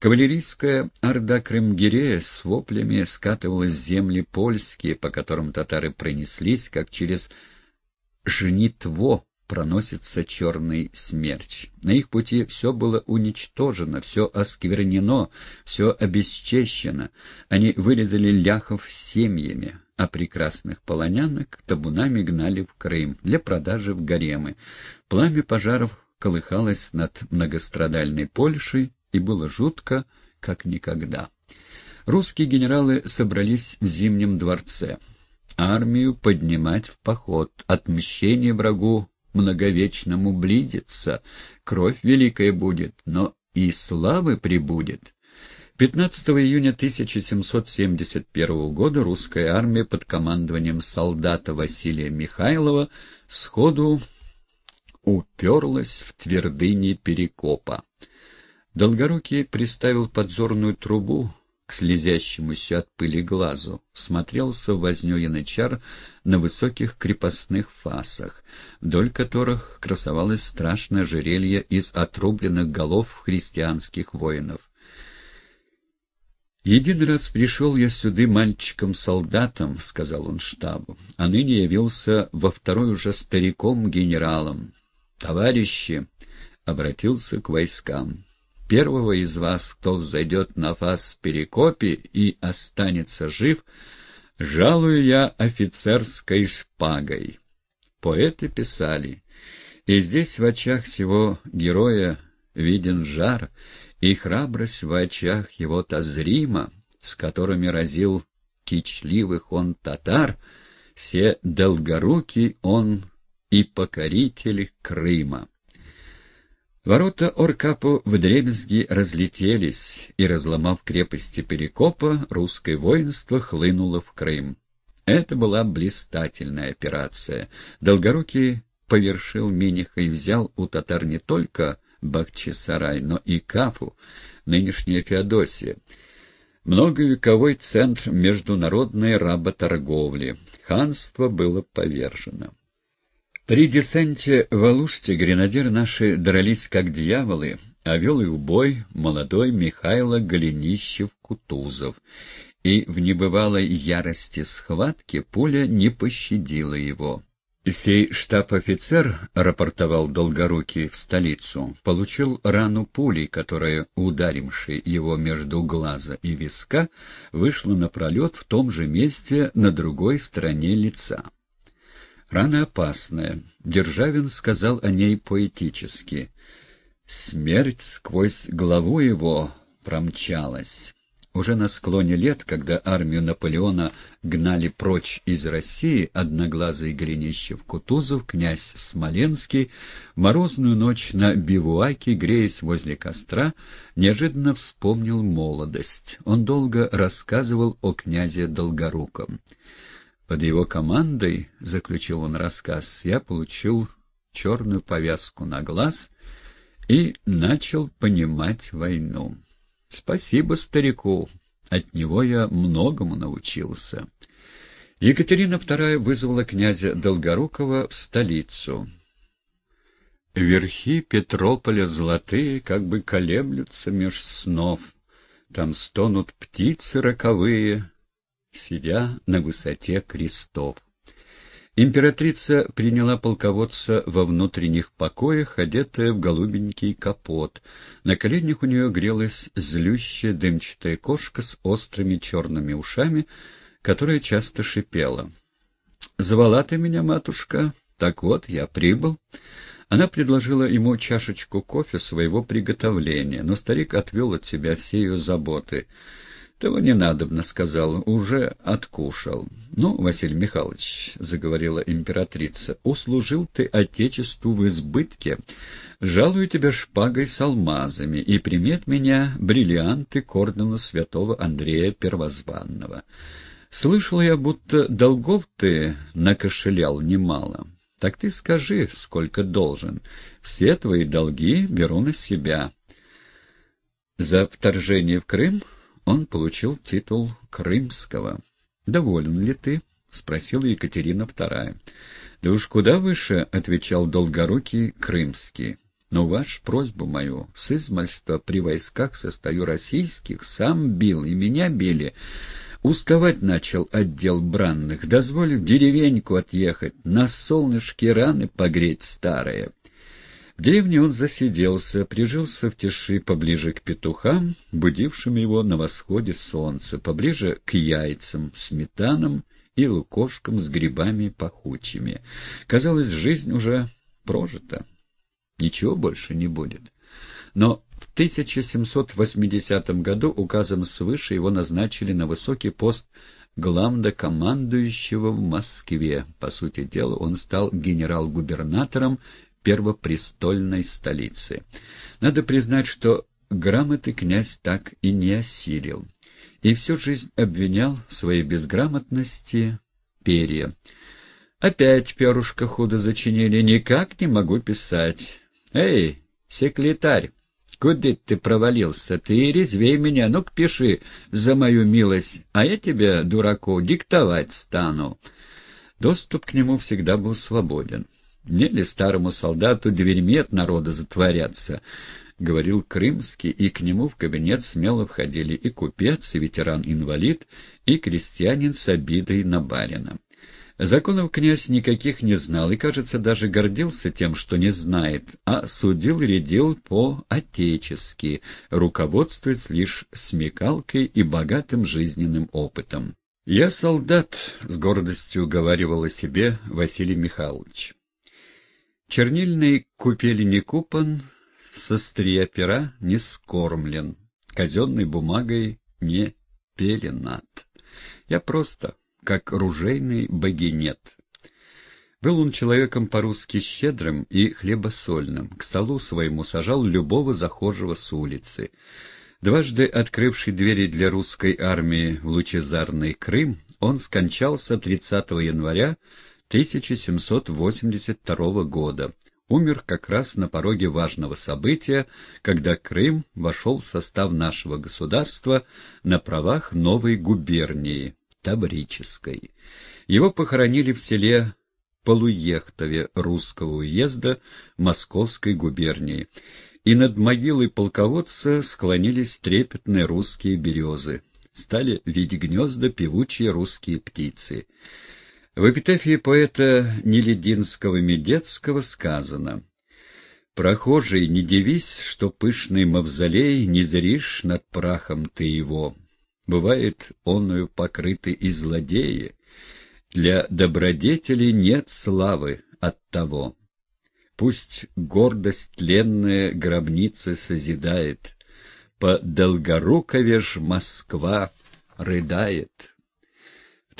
Кавалерийская орда Крымгирея с воплями скатывалась в земли польские, по которым татары пронеслись, как через жнитво проносится черный смерч. На их пути все было уничтожено, все осквернено, все обесчещено. Они вырезали ляхов семьями, а прекрасных полонянок табунами гнали в Крым для продажи в гаремы. Пламя пожаров колыхалось над многострадальной Польшей, и было жутко, как никогда. Русские генералы собрались в Зимнем дворце. Армию поднимать в поход, отмщение врагу многовечному близится, кровь великая будет, но и славы прибудет. 15 июня 1771 года русская армия под командованием солдата Василия Михайлова сходу уперлась в твердыни Перекопа. Долгорукий приставил подзорную трубу к слезящемуся от пыли глазу, смотрелся в возню янычар на высоких крепостных фасах, вдоль которых красовалось страшное жерелье из отрубленных голов христианских воинов. «Един раз пришел я сюда мальчиком-солдатом», — сказал он штабу, — «а ныне явился во второй уже стариком-генералом. Товарищи!» — обратился к войскам первого из вас, кто взойдет на фас Перекопи и останется жив, жалую я офицерской шпагой. Поэты писали, и здесь в очах всего героя виден жар, и храбрость в очах его тазрима, с которыми разил кичливых он татар, все долгорукий он и покоритель Крыма. Ворота Оркапу вдребезги разлетелись, и, разломав крепости Перекопа, русское воинство хлынуло в Крым. Это была блистательная операция. Долгорукий повершил Миниха и взял у татар не только Бахчисарай, но и Кафу, нынешняя Феодосия, многовековой центр международной работорговли. Ханство было повержено. При десанте в Алуште гренадеры наши дрались как дьяволы, а вел их бой молодой Михайло Голенищев-Кутузов, и в небывалой ярости схватки пуля не пощадила его. Сей штаб-офицер, рапортовал Долгорукий в столицу, получил рану пули, которая, ударивши его между глаза и виска, вышла на пролет в том же месте на другой стороне лица. Рана опасная. Державин сказал о ней поэтически. Смерть сквозь главу его промчалась. Уже на склоне лет, когда армию Наполеона гнали прочь из России, одноглазый Голенищев-Кутузов, князь Смоленский, морозную ночь на бивуаке, греясь возле костра, неожиданно вспомнил молодость. Он долго рассказывал о князе Долгоруком. Под его командой, — заключил он рассказ, — я получил черную повязку на глаз и начал понимать войну. Спасибо старику, от него я многому научился. Екатерина II вызвала князя Долгорукова в столицу. Верхи Петрополя золотые как бы колеблются меж снов. Там стонут птицы роковые, сидя на высоте крестов. Императрица приняла полководца во внутренних покоях, одетая в голубенький капот. На коленях у нее грелась злющая дымчатая кошка с острыми черными ушами, которая часто шипела. «Звала ты меня, матушка? Так вот, я прибыл». Она предложила ему чашечку кофе своего приготовления, но старик отвел от себя все ее заботы — того не надобно, — сказал, — уже откушал. — Ну, Василий Михайлович, — заговорила императрица, — услужил ты Отечеству в избытке. Жалую тебя шпагой с алмазами и примет меня бриллианты к ордену святого Андрея Первозванного. Слышал я, будто долгов ты накошелял немало. Так ты скажи, сколько должен. Все твои долги беру на себя. За вторжение в Крым он получил титул Крымского. «Доволен ли ты?» — спросила Екатерина II. «Да уж куда выше», — отвечал Долгорукий Крымский. Но ваш просьбу мою, с измальства при войсках состою российских, сам бил, и меня били. Уставать начал отдел бранных, дозволив деревеньку отъехать, на солнышке раны погреть старые. В деревне он засиделся, прижился в тиши поближе к петухам, будившим его на восходе солнца, поближе к яйцам, сметанам и лукошкам с грибами пахучими. Казалось, жизнь уже прожита. Ничего больше не будет. Но в 1780 году указом свыше его назначили на высокий пост главнокомандующего в Москве. По сути дела, он стал генерал-губернатором первопрестольной столицы. Надо признать, что грамоты князь так и не осилил. И всю жизнь обвинял в своей безграмотности перья. Опять перышко худо зачинили, никак не могу писать. Эй, секретарь! Куда ты провалился? Ты резвей меня, ну-ка пиши за мою милость, а я тебе, дураку, диктовать стану. Доступ к нему всегда был свободен. Не ли старому солдату дверьми от народа затворяться? — говорил Крымский, и к нему в кабинет смело входили и купец, и ветеран-инвалид, и крестьянин с обидой на барина. Законов князь никаких не знал и, кажется, даже гордился тем, что не знает, а судил и рядил по-отечески, руководствуясь лишь смекалкой и богатым жизненным опытом. «Я солдат», — с гордостью говаривал о себе Василий Михайлович. Чернильный купели не купан, со стрия пера не скормлен, казенной бумагой не пеленат. Я просто как ружейный богинет. Был он человеком по-русски щедрым и хлебосольным, к столу своему сажал любого захожего с улицы. Дважды открывший двери для русской армии в лучезарный Крым, он скончался 30 января 1782 года. Умер как раз на пороге важного события, когда Крым вошел в состав нашего государства на правах новой губернии, Таврической. Его похоронили в селе Полуехтове русского уезда Московской губернии, и над могилой полководца склонились трепетные русские березы. Стали видеть гнезда певучие русские птицы. В эпитафии поэта Нелединского-Медецкого сказано «Прохожий, не дивись, что пышный мавзолей не зришь над прахом ты его, бывает онную покрыты и злодеи. Для добродетелей нет славы от того. Пусть гордость тленная гробницы созидает, по Долгорукове ж Москва рыдает.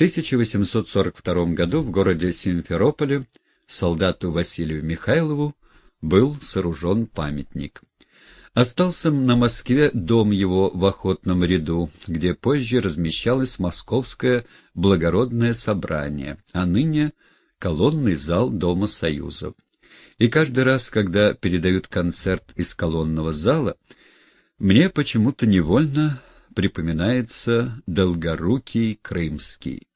В 1842 году в городе Симферополе солдату Василию Михайлову был сооружен памятник. Остался на Москве дом его в охотном ряду, где позже размещалось Московское благородное собрание, а ныне колонный зал Дома Союзов. И каждый раз, когда передают концерт из колонного зала, мне почему-то невольно припоминается Долгорукий Крымский.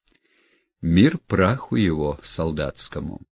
Мир праху его солдатскому.